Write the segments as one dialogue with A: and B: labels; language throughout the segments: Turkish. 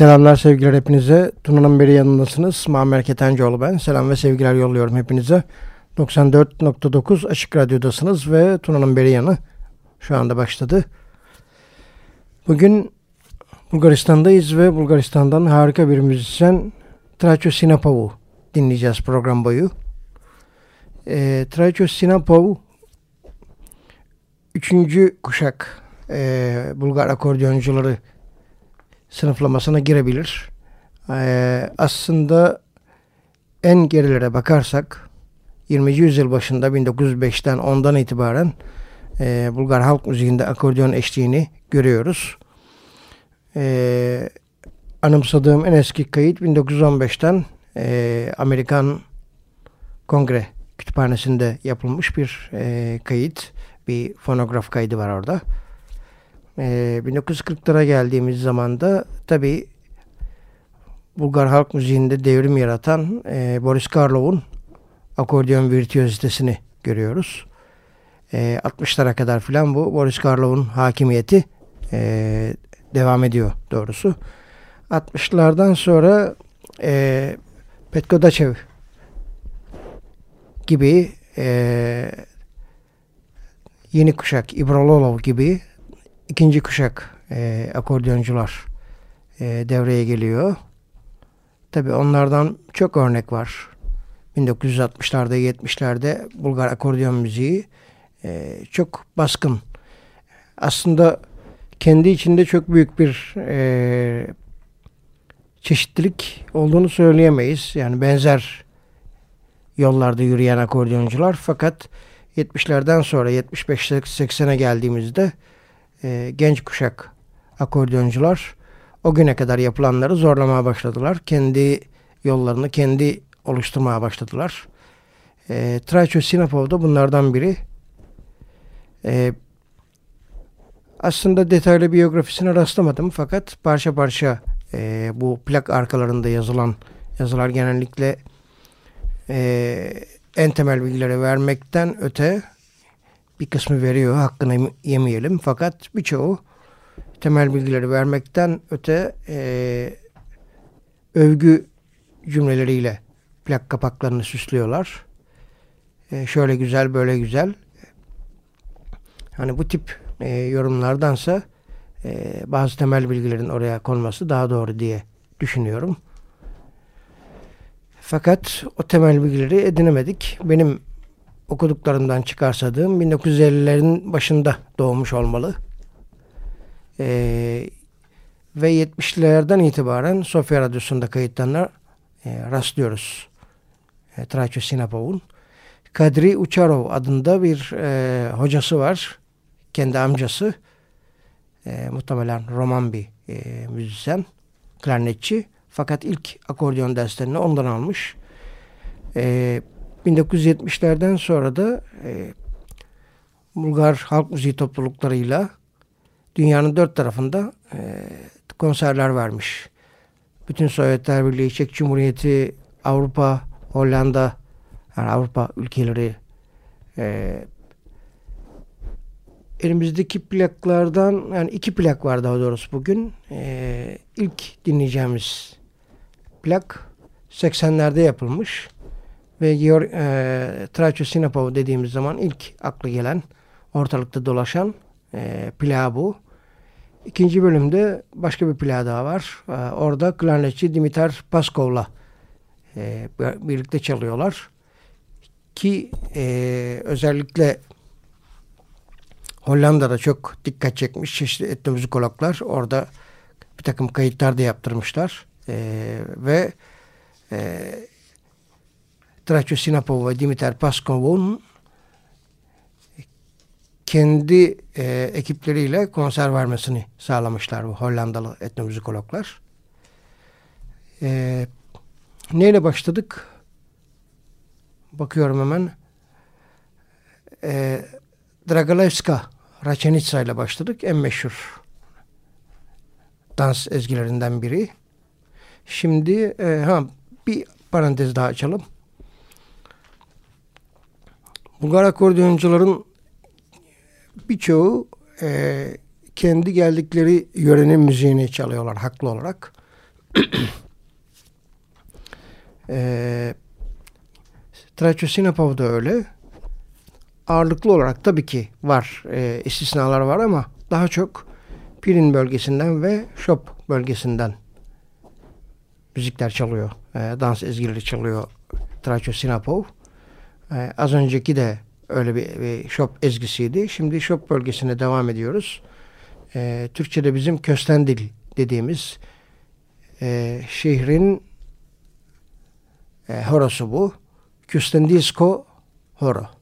A: Selamlar sevgiler hepinize. Tuna'nın beri yanındasınız. Muammer Ketencoğlu ben. Selam ve sevgiler yolluyorum hepinize. 94.9 Açık Radyo'dasınız ve Tuna'nın beri yanı şu anda başladı. Bugün Bulgaristan'dayız ve Bulgaristan'dan harika bir müzisyen Traço Sinapov'u dinleyeceğiz program boyu. E, Traço Sinapov üçüncü kuşak e, Bulgar akordeoncuları sınıflamasına girebilir. e, aslında en gerilere bakarsak 20. yüzyıl başında 1905'ten ondan itibaren e, Bulgar halk müziğinde akordeon eşliğini görüyoruz. E, anımsadığım en eski kayıt 1915'ten e, Amerikan Kongre Kütüphanesi'nde yapılmış bir e, kayıt. Bir fonograf kaydı var orada. E, 1940'lara geldiğimiz zaman da tabi Bulgar halk müziğinde devrim yaratan e, Boris Karlov'un akordeon virtüözitesini görüyoruz. E, 60'lara kadar filan bu Boris Karlov'un hakimiyeti e, devam ediyor doğrusu. 60'lardan sonra e, Petko Daçev gibi e, yeni kuşak İbralolov gibi ikinci kuşak e, akordeoncular e, devreye geliyor. Tabi onlardan çok örnek var. 1960'larda 70'lerde Bulgar akordeon müziği e, çok baskın. Aslında kendi içinde çok büyük bir e, çeşitlilik olduğunu söyleyemeyiz. Yani benzer yollarda yürüyen akordeoncular fakat 70'lerden sonra 75-80'e geldiğimizde e, genç kuşak akordeoncular o güne kadar yapılanları zorlamaya başladılar. Kendi yollarını kendi oluşturmaya başladılar. E, Traiço Sinapov da bunlardan biri. E, aslında detaylı biyografisine rastlamadım fakat parça parça e, bu plak arkalarında yazılan yazılar genellikle e, en temel bilgileri vermekten öte bir kısmı veriyor hakkını yemeyelim fakat birçoğu temel bilgileri vermekten öte e, övgü cümleleriyle plak kapaklarını süslüyorlar. E, şöyle güzel böyle güzel. Hani bu tip e, yorumlardansa e, bazı temel bilgilerin oraya konması daha doğru diye düşünüyorum. Fakat o temel bilgileri edinemedik. Benim okuduklarımdan çıkarsadığım 1950'lerin başında doğmuş olmalı. Ee, ve 70'lerden itibaren Sofya Radyosu'nda kayıtlarına e, rastlıyoruz. E, Traço Sinapov'un. Kadri Uçarov adında bir e, hocası var. Kendi amcası. E, muhtemelen roman bir e, müzisyen, klarnetçi. Fakat ilk akordeon derslerini ondan almış. E, 1970'lerden sonra da e, Bulgar halk müziği topluluklarıyla dünyanın dört tarafında e, konserler vermiş. Bütün Sovyetler Birliği, Çek Cumhuriyeti, Avrupa, Hollanda, yani Avrupa ülkeleri e, elimizdeki plaklardan yani iki plak var daha doğrusu bugün. E, ilk dinleyeceğimiz plak 80'lerde yapılmış ve Georg e, Traço Sinapov dediğimiz zaman ilk aklı gelen ortalıkta dolaşan e, plağı bu. İkinci bölümde başka bir plağı daha var. E, orada klarnetçi Dimitar Paskov'la e, birlikte çalıyorlar. Ki e, özellikle Hollanda'da çok dikkat çekmiş çeşitli etnomüzikologlar orada bir takım kayıtlar da yaptırmışlar. E, ve e, Traço Sinapov ve Dimitar Paskov'un kendi e, ekipleriyle konser vermesini sağlamışlar bu Hollandalı etnomüzikologlar. E, neyle başladık? Bakıyorum hemen. E, Dragalevska Raçenitsa ile başladık. En meşhur dans ezgilerinden biri. Şimdi e, ha bir parantez daha açalım. Bulgar akordeoncuların birçoğu e, kendi geldikleri yörenin müziğini çalıyorlar haklı olarak. e, Traço Sinapov da öyle. Ağırlıklı olarak tabii ki var. E, istisnalar var ama daha çok Pirin bölgesinden ve Şop bölgesinden müzikler çalıyor. E, dans ezgileri çalıyor Traço Sinapov. E, az önceki de öyle bir, bir şop ezgisiydi. Şimdi şop bölgesine devam ediyoruz. E, Türkçe'de bizim köstendil dediğimiz e, şehrin e, horosu bu. Küstendisco horo.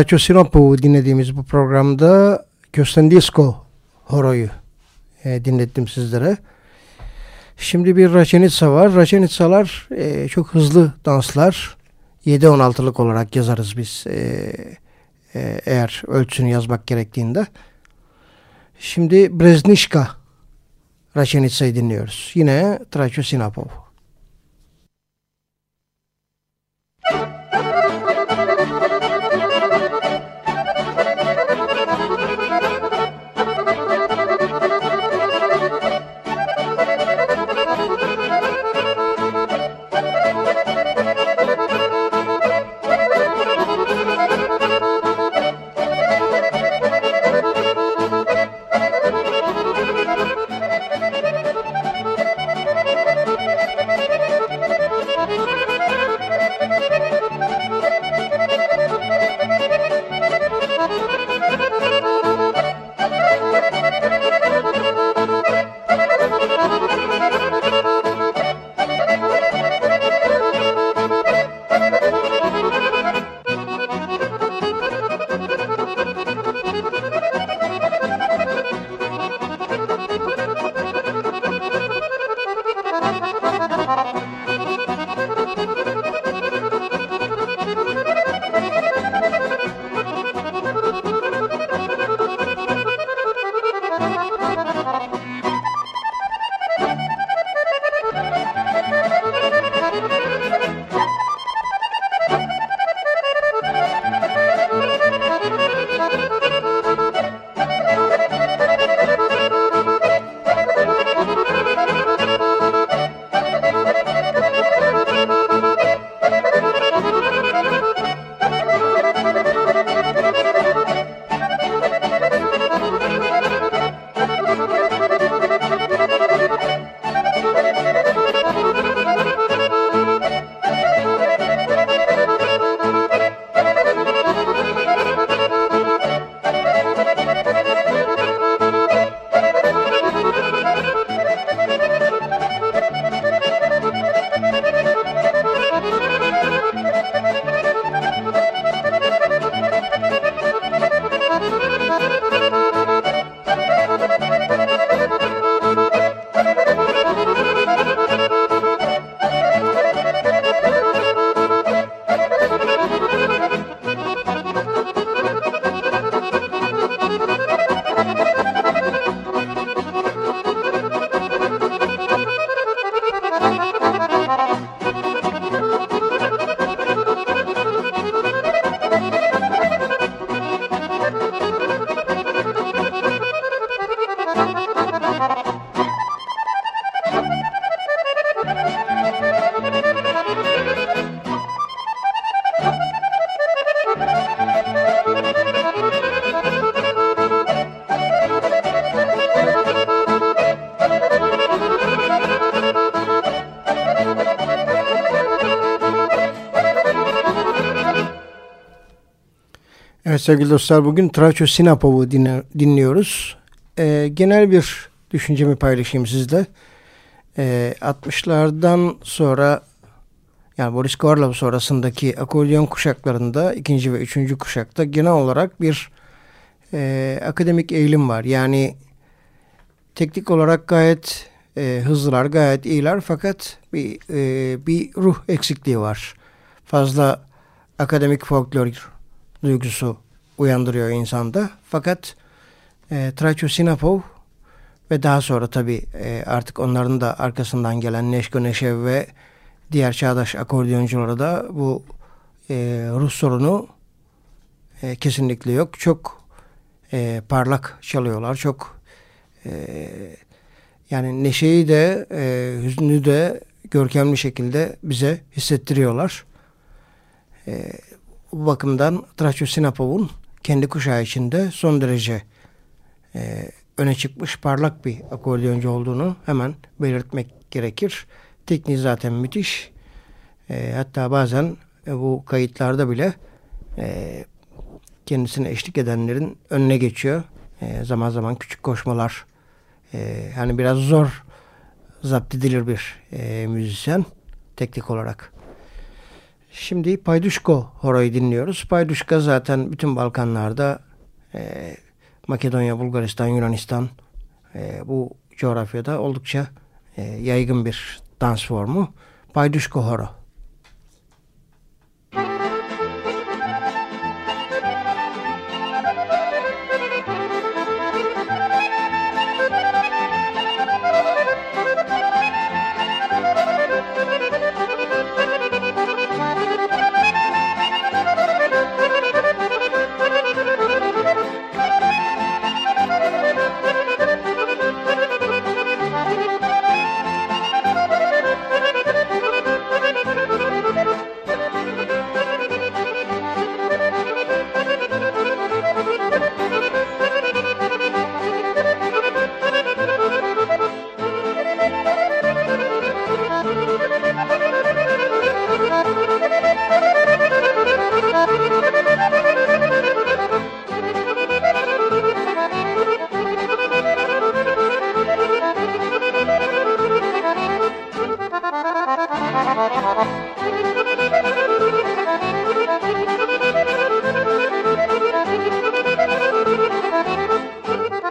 A: Traço Sinop'u dinlediğimiz bu programda Kösten Disco Horo'yu e, dinlettim sizlere. Şimdi bir Raçenitsa var. Raçenitsalar e, çok hızlı danslar. 7-16'lık olarak yazarız biz. E, e, eğer ölçüsünü yazmak gerektiğinde. Şimdi Breznişka Raçenitsa'yı dinliyoruz. Yine Traço Sinapov. Sevgili dostlar bugün Traço Sinapov'u dinliyoruz. Ee, genel bir düşüncemi paylaşayım sizle. Ee, 60'lardan sonra yani Boris Karloff sonrasındaki akordeon kuşaklarında ikinci ve üçüncü kuşakta genel olarak bir e, akademik eğilim var. Yani teknik olarak gayet e, hızlılar, gayet iyiler fakat bir, e, bir ruh eksikliği var. Fazla akademik folklor duygusu uyandırıyor insanda. Fakat e, Traço Sinapov ve daha sonra tabii e, artık onların da arkasından gelen Neşko Neşev ve diğer çağdaş akordeonculara da bu e, Rus sorunu e, kesinlikle yok. Çok e, parlak çalıyorlar. Çok e, yani neşeyi de e, hüznü de görkemli şekilde bize hissettiriyorlar. E, bu bakımdan Traço Sinapov'un kendi kuşağı içinde son derece e, öne çıkmış parlak bir akordeoncu olduğunu hemen belirtmek gerekir. Tekniği zaten müthiş. E, hatta bazen e, bu kayıtlarda bile e, kendisine eşlik edenlerin önüne geçiyor. E, zaman zaman küçük koşmalar. E, hani biraz zor zapt edilir bir e, müzisyen teknik olarak. Şimdi Payduşko Horo'yu dinliyoruz. Payduşka zaten bütün Balkanlarda e, Makedonya, Bulgaristan, Yunanistan e, bu coğrafyada oldukça e, yaygın bir dans formu. Payduşko Horo.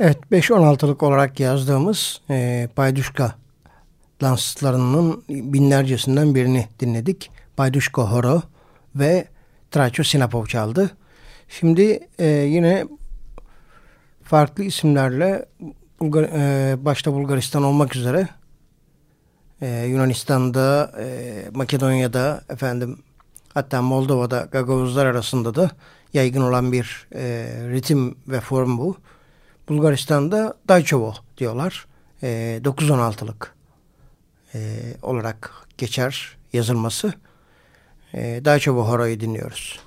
A: Evet 5-16'lık olarak yazdığımız e, Payduşka danslarının binlercesinden birini dinledik. Payduşko Horo ve Traço Sinapov çaldı. Şimdi e, yine farklı isimlerle Bulgar, e, başta Bulgaristan olmak üzere e, Yunanistan'da, e, Makedonya'da, efendim hatta Moldova'da Gagavuzlar arasında da yaygın olan bir e, ritim ve form bu. Bulgaristan'da Dayçovo diyorlar. E, 9-16'lık e, olarak geçer yazılması. E, Dayçovo Horo'yu dinliyoruz.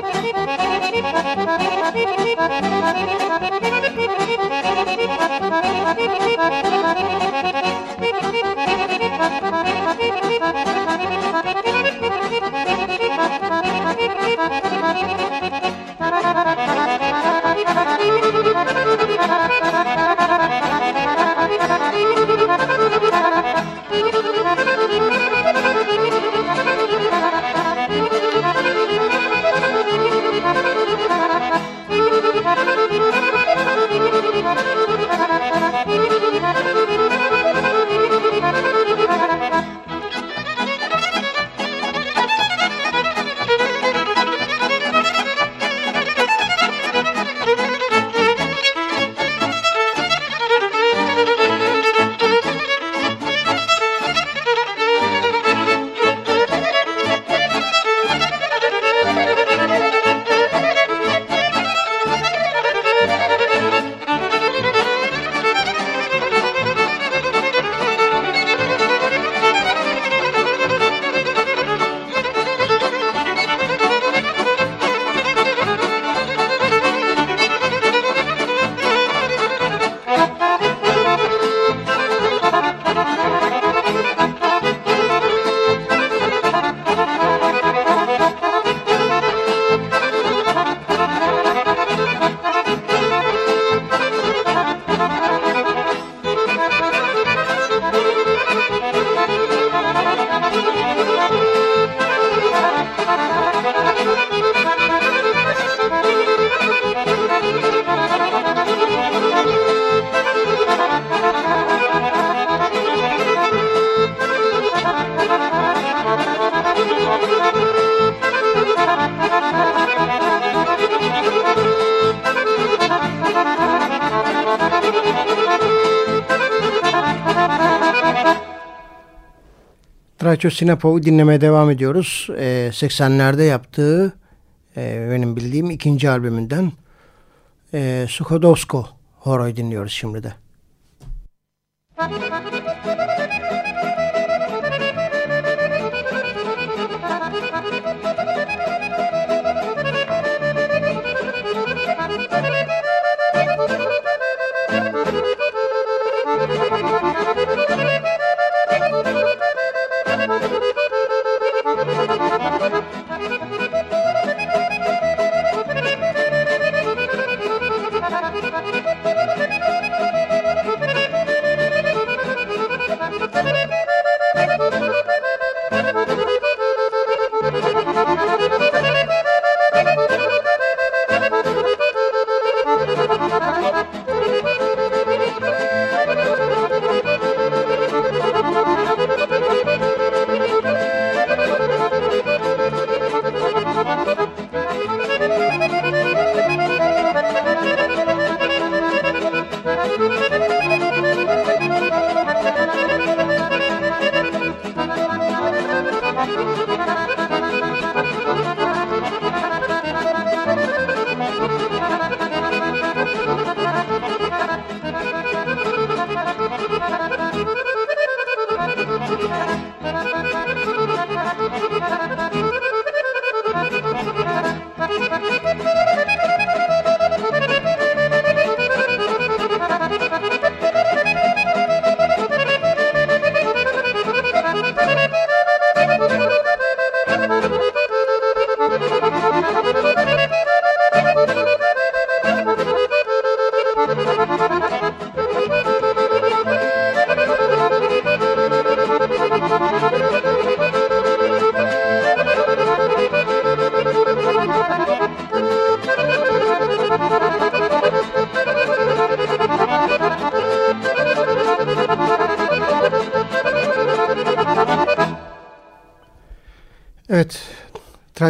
B: Thank you.
A: Traço Sinapov'u dinlemeye devam ediyoruz. E, 80'lerde yaptığı e, benim bildiğim ikinci albümünden e, Suhodowsko Horo'yu dinliyoruz şimdi de. Müzik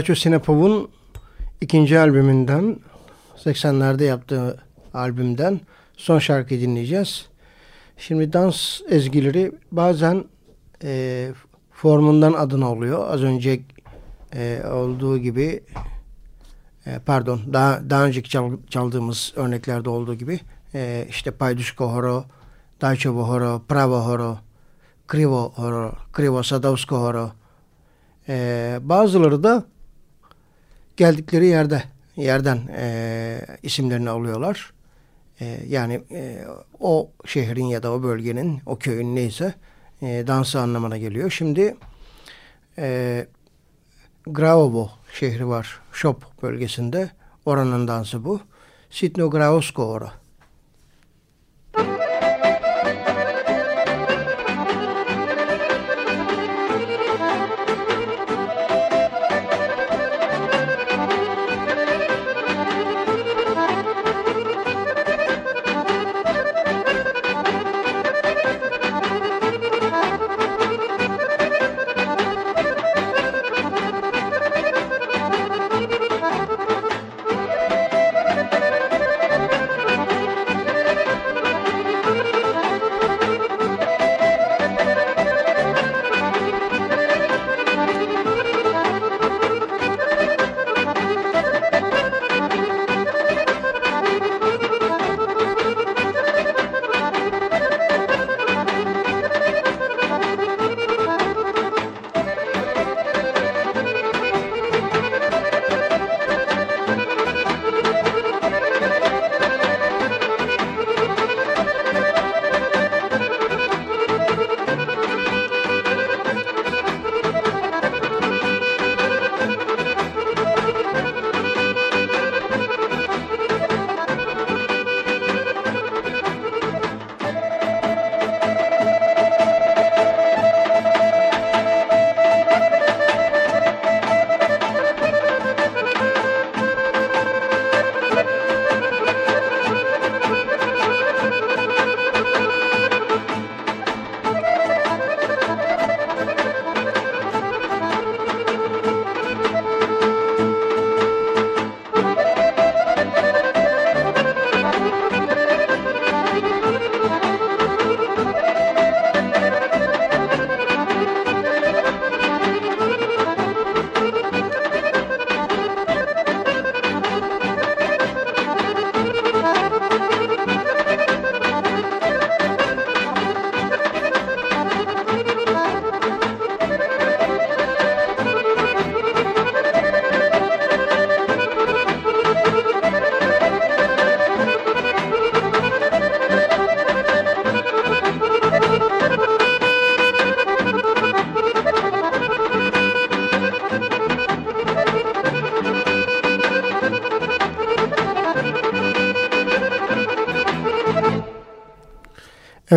A: Traço Sinapov'un ikinci albümünden, 80'lerde yaptığı albümden son şarkıyı dinleyeceğiz. Şimdi dans ezgileri bazen e, formundan adına oluyor. Az önce e, olduğu gibi e, pardon daha, daha önceki çal, çaldığımız örneklerde olduğu gibi e, işte Paydushko Horo, Daichovo Horo, Pravo Horo, Krivo Horo, Krivo Sadovsko Horo e, bazıları da geldikleri yerde yerden e, isimlerini alıyorlar. E, yani e, o şehrin ya da o bölgenin, o köyün neyse e, dansı anlamına geliyor. Şimdi e, Graovo şehri var. Şop bölgesinde. Oranın dansı bu. Sitno Graosko ora.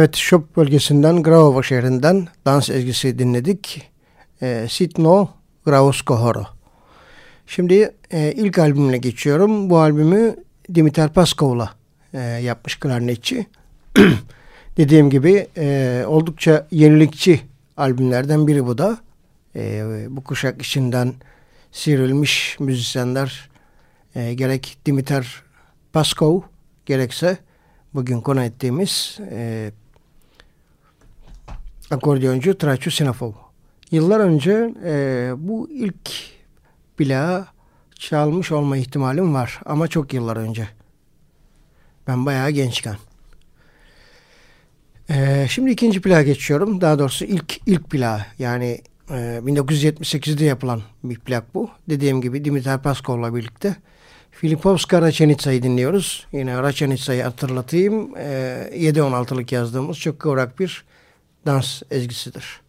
A: Evet, Şop bölgesinden Graova şehrinden dans ezgisi dinledik. E, Sitno Grausko Horo. Şimdi e, ilk albümüne geçiyorum. Bu albümü Dimitar Paskov'la e, yapmış klarnetçi. Dediğim gibi e, oldukça yenilikçi albümlerden biri bu da. E, bu kuşak içinden sıyrılmış müzisyenler e, gerek Dimitar Paskov gerekse bugün konu ettiğimiz e, akordeoncu Traçu Sinafov. Yıllar önce e, bu ilk plağı çalmış olma ihtimalim var ama çok yıllar önce. Ben bayağı gençken. Ee, şimdi ikinci plağa geçiyorum. Daha doğrusu ilk ilk plağı yani e, 1978'de yapılan bir plak bu. Dediğim gibi Dimitar Paskov'la birlikte. Filipovska Raçenitsa'yı dinliyoruz. Yine Raçenitsa'yı hatırlatayım. E, 7-16'lık yazdığımız çok kıvrak bir dans ezgisidir.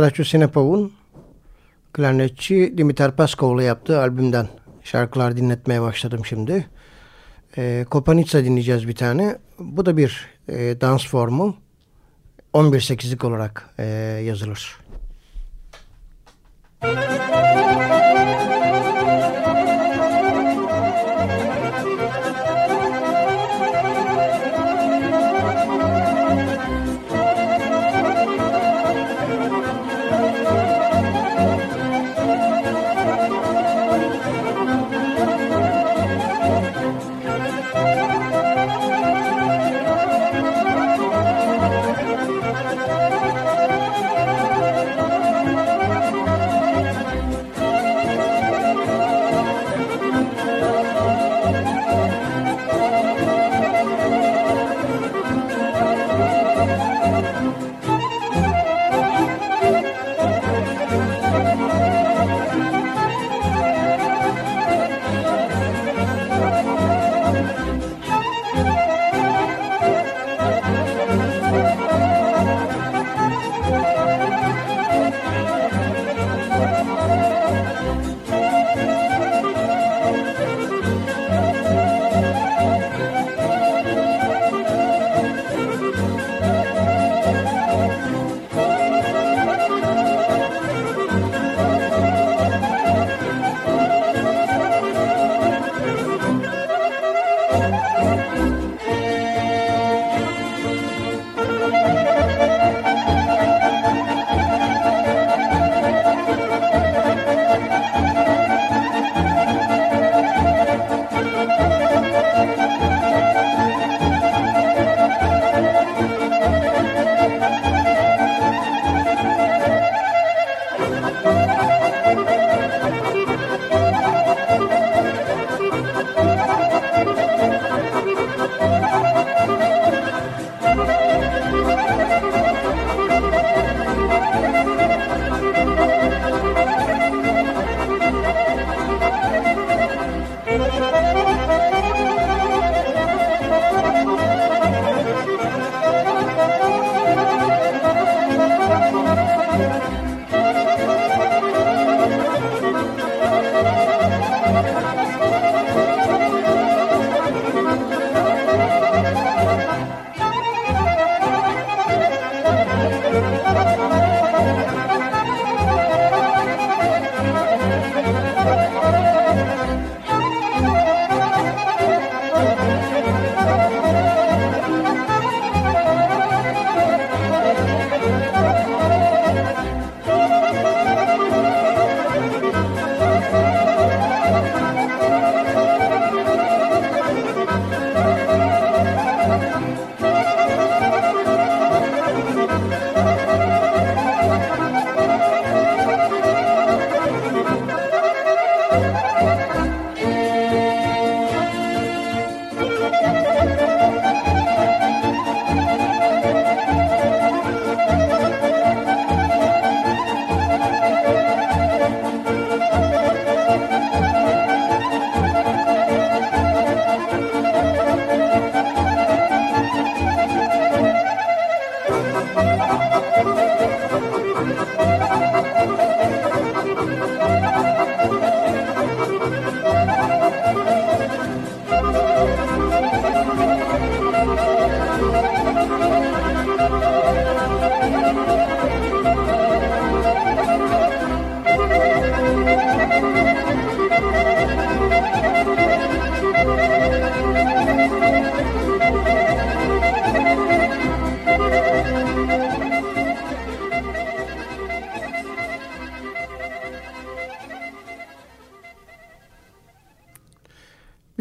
A: Traço Sinepov'un klarnetçi Dimitar Paskov'la yaptığı albümden şarkılar dinletmeye başladım şimdi. E, Kopanitsa dinleyeceğiz bir tane. Bu da bir e, dans formu. 11-8'lik olarak e, yazılır. Müzik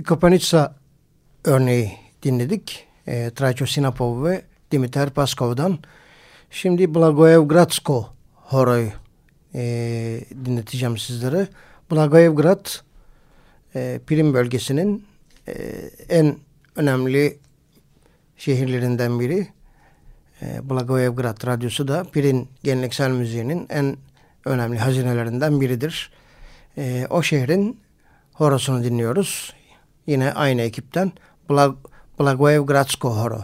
A: Kopanitsa örneği dinledik. E, Tracho Sinapov ve Dimitar Paskov'dan. Şimdi Blagoevgradsko horoyu e, dinleteceğim sizlere. Blagoevgrad e, Pirin bölgesinin e, en önemli şehirlerinden biri. E, Blagoevgrad radyosu da Pirin geleneksel müziğinin en önemli hazinelerinden biridir. E, o şehrin horosunu dinliyoruz. Yine aynı ekipten Blag Blagoevgradsko Horo.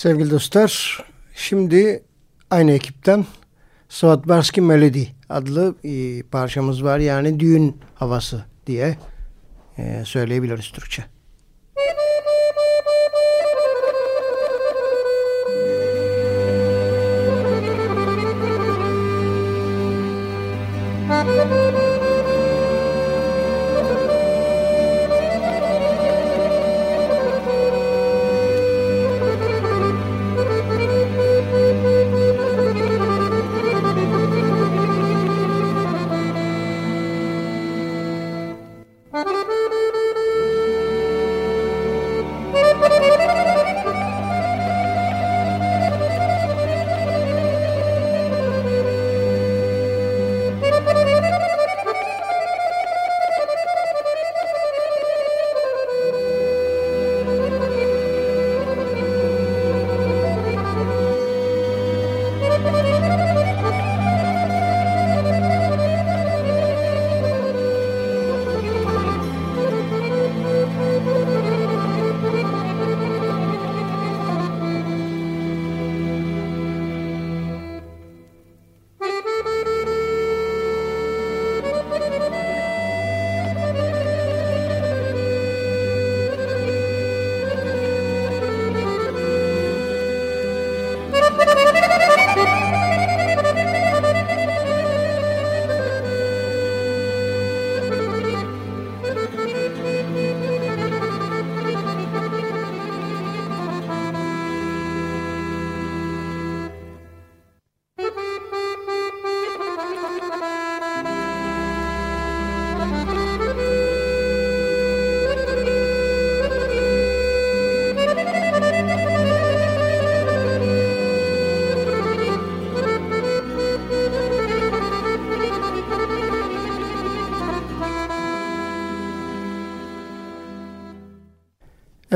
A: Sevgili dostlar şimdi aynı ekipten Svatbarsky Melody adlı parçamız var. Yani düğün havası diye e, söyleyebiliriz Türkçe.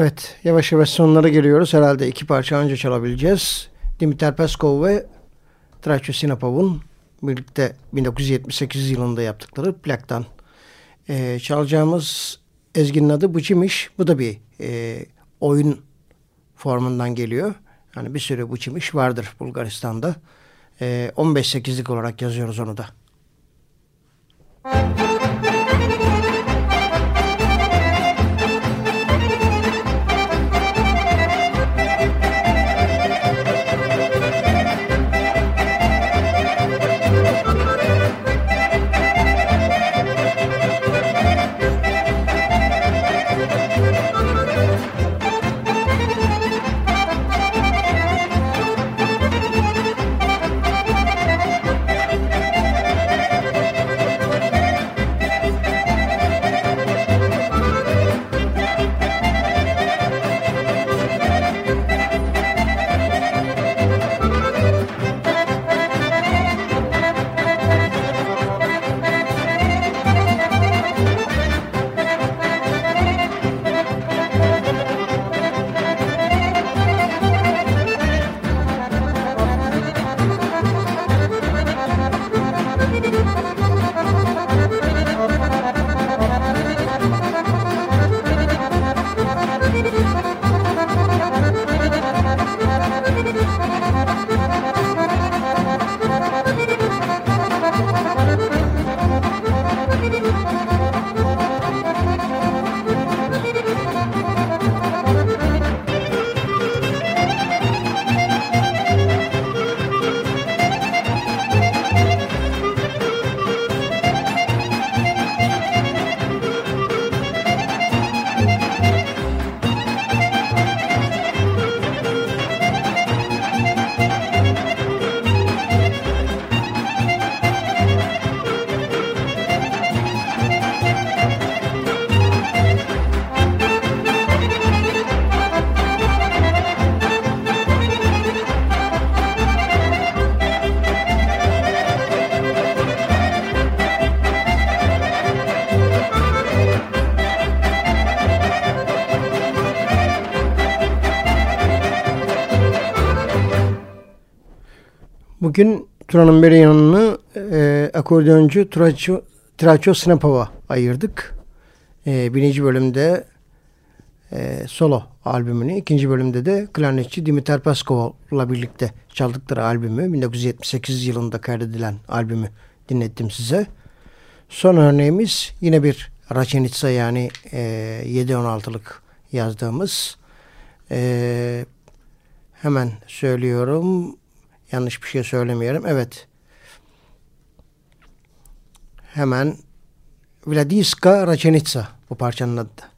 A: Evet yavaş yavaş sonlara geliyoruz. Herhalde iki parça önce çalabileceğiz. Dimitar Peskov ve Traço Sinapov'un birlikte 1978 yılında yaptıkları plaktan. Ee, çalacağımız ezginin adı Bıçimiş. Bu da bir e, oyun formundan geliyor. Yani bir sürü Bıçimiş vardır Bulgaristan'da. E, 15-8'lik olarak yazıyoruz onu da. Müzik Bugün Turan'ın beri yanını e, akordeoncu Traço, Traço Snapova ayırdık. E, birinci bölümde e, solo albümünü, ikinci bölümde de klarnetçi Dimitar Paskov'la birlikte çaldıkları albümü, 1978 yılında kaydedilen albümü dinlettim size. Son örneğimiz yine bir Raçenitsa yani e, 7-16'lık yazdığımız. E, hemen söylüyorum. Yanlış bir şey söylemiyorum. Evet. Hemen Vladiska Raçenitsa bu parçanın adı.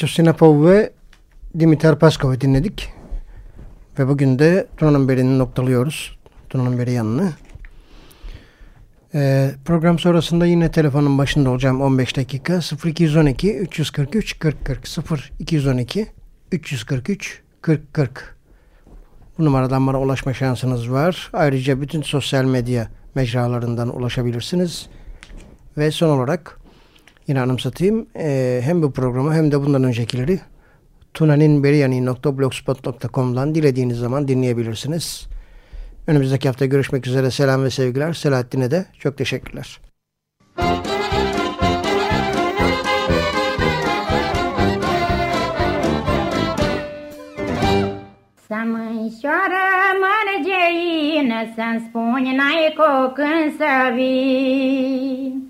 A: Traço Sinapov ve Dimitar Paskov'u dinledik. Ve bugün de Tuna'nın Beri'ni noktalıyoruz. Tuna'nın Beri yanını. Ee, program sonrasında yine telefonun başında olacağım 15 dakika 0212 343 40 40 0212 343 40 40 bu numaradan bana ulaşma şansınız var. Ayrıca bütün sosyal medya mecralarından ulaşabilirsiniz. Ve son olarak yine anımsatayım. E, hem bu programı hem de bundan öncekileri tunaninberiyani.blogspot.com'dan dilediğiniz zaman dinleyebilirsiniz. Önümüzdeki hafta görüşmek üzere. Selam ve sevgiler. Selahattin'e de çok teşekkürler.
C: Să mânșoară mărgeină, Să-mi spuni n-ai cu când să vii.